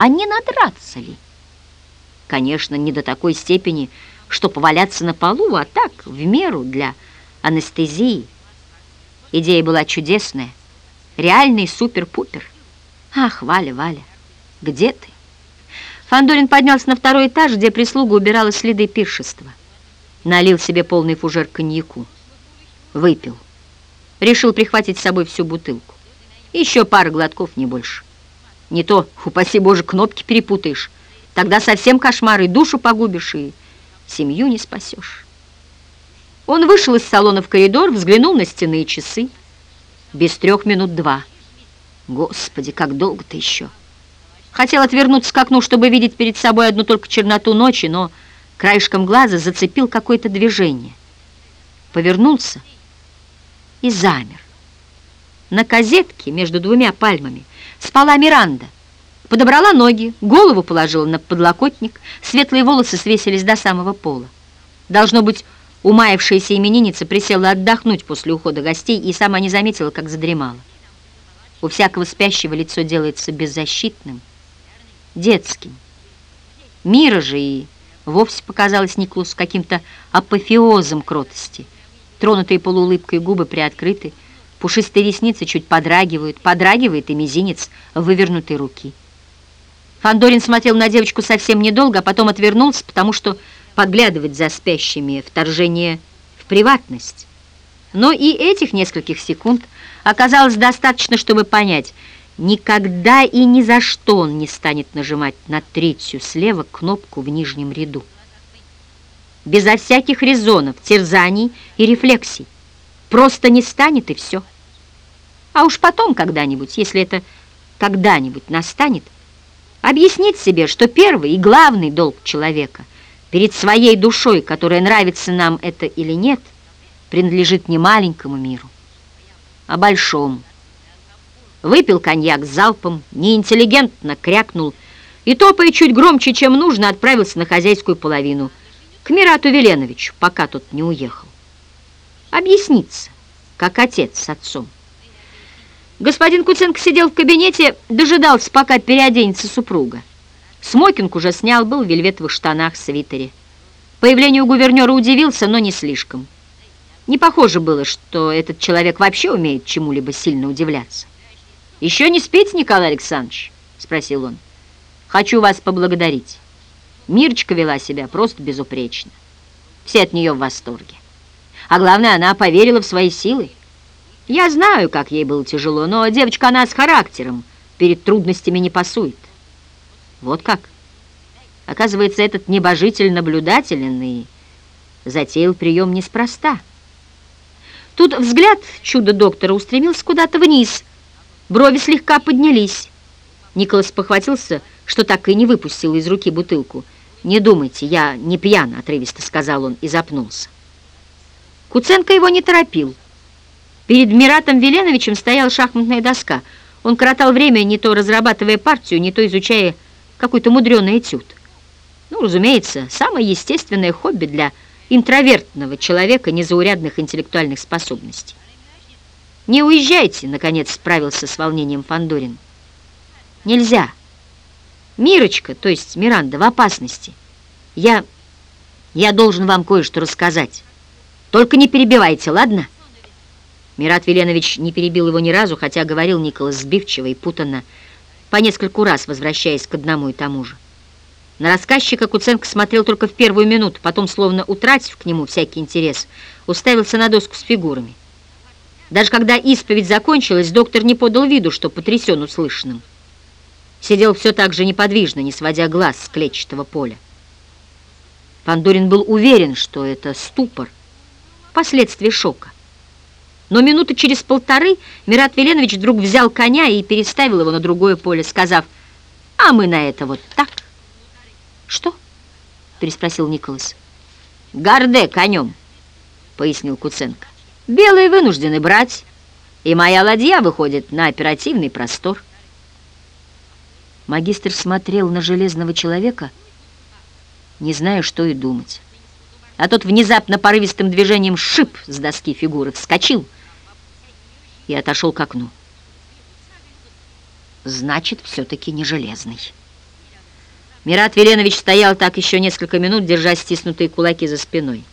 А не надраться ли? Конечно, не до такой степени, что поваляться на полу, а так, в меру для анестезии. Идея была чудесная, реальный супер-пупер. Ах, Валя, Валя, где ты? Фандорин поднялся на второй этаж, где прислуга убирала следы пиршества. Налил себе полный фужер коньяку. Выпил. Решил прихватить с собой всю бутылку. Еще пара глотков, не больше. Не то, упаси Боже, кнопки перепутаешь. Тогда совсем кошмар, и душу погубишь, и семью не спасешь. Он вышел из салона в коридор, взглянул на стенные часы. Без трех минут два. Господи, как долго-то еще. Хотел отвернуться к окну, чтобы видеть перед собой одну только черноту ночи, но краешком глаза зацепил какое-то движение. Повернулся и замер. На козетке между двумя пальмами спала Миранда. Подобрала ноги, голову положила на подлокотник, светлые волосы свесились до самого пола. Должно быть, умаявшаяся именинница присела отдохнуть после ухода гостей и сама не заметила, как задремала. У всякого спящего лицо делается беззащитным, детским. Мира же и вовсе показалась Никлусу каким-то апофеозом кротости. Тронутые полуулыбкой губы приоткрыты, пушистые ресницы чуть подрагивают, подрагивает и мизинец вывернутой руки. Фандорин смотрел на девочку совсем недолго, а потом отвернулся, потому что подглядывать за спящими вторжение в приватность. Но и этих нескольких секунд оказалось достаточно, чтобы понять, никогда и ни за что он не станет нажимать на третью слева кнопку в нижнем ряду. Безо всяких резонов, терзаний и рефлексий. Просто не станет и все. А уж потом когда-нибудь, если это когда-нибудь настанет, объяснить себе, что первый и главный долг человека перед своей душой, которая нравится нам это или нет, принадлежит не маленькому миру, а большому. Выпил коньяк залпом, неинтеллигентно крякнул и, топая чуть громче, чем нужно, отправился на хозяйскую половину, к Мирату Веленовичу, пока тот не уехал. Объясниться, как отец с отцом. Господин Куценко сидел в кабинете, дожидался, пока переоденется супруга. Смокинг уже снял, был в вельветовых штанах, свитере. Появлению гувернера удивился, но не слишком. Не похоже было, что этот человек вообще умеет чему-либо сильно удивляться. «Еще не спите, Николай Александрович?» — спросил он. «Хочу вас поблагодарить. Мирочка вела себя просто безупречно. Все от нее в восторге. А главное, она поверила в свои силы. Я знаю, как ей было тяжело, но девочка она с характером, перед трудностями не пасует. Вот как. Оказывается, этот небожитель наблюдателен и затеял прием неспроста. Тут взгляд чудо-доктора устремился куда-то вниз. Брови слегка поднялись. Николас похватился, что так и не выпустил из руки бутылку. «Не думайте, я не пьян», — отрывисто сказал он и запнулся. Куценко его не торопил. Перед Миратом Веленовичем стояла шахматная доска. Он коротал время, не то разрабатывая партию, не то изучая какой-то мудреный этюд. Ну, разумеется, самое естественное хобби для интровертного человека незаурядных интеллектуальных способностей. «Не уезжайте», — наконец справился с волнением Фандорин. «Нельзя. Мирочка, то есть Миранда, в опасности. Я... я должен вам кое-что рассказать. Только не перебивайте, ладно?» Мират Веленович не перебил его ни разу, хотя говорил Николас сбивчиво и путанно, по нескольку раз возвращаясь к одному и тому же. На рассказчика Куценко смотрел только в первую минуту, потом, словно утратив к нему всякий интерес, уставился на доску с фигурами. Даже когда исповедь закончилась, доктор не подал виду, что потрясен услышанным. Сидел все так же неподвижно, не сводя глаз с клетчатого поля. Пандорин был уверен, что это ступор, последствия шока. Но минуты через полторы Мират Веленович вдруг взял коня и переставил его на другое поле, сказав, «А мы на это вот так». «Что?» — переспросил Николас. «Гарде конем», — пояснил Куценко. «Белые вынуждены брать, и моя ладья выходит на оперативный простор». Магистр смотрел на железного человека, не зная, что и думать. А тот внезапно порывистым движением шип с доски фигуры, вскочил — и отошел к окну. Значит, все-таки не железный. Мират Веленович стоял так еще несколько минут, держа стиснутые кулаки за спиной.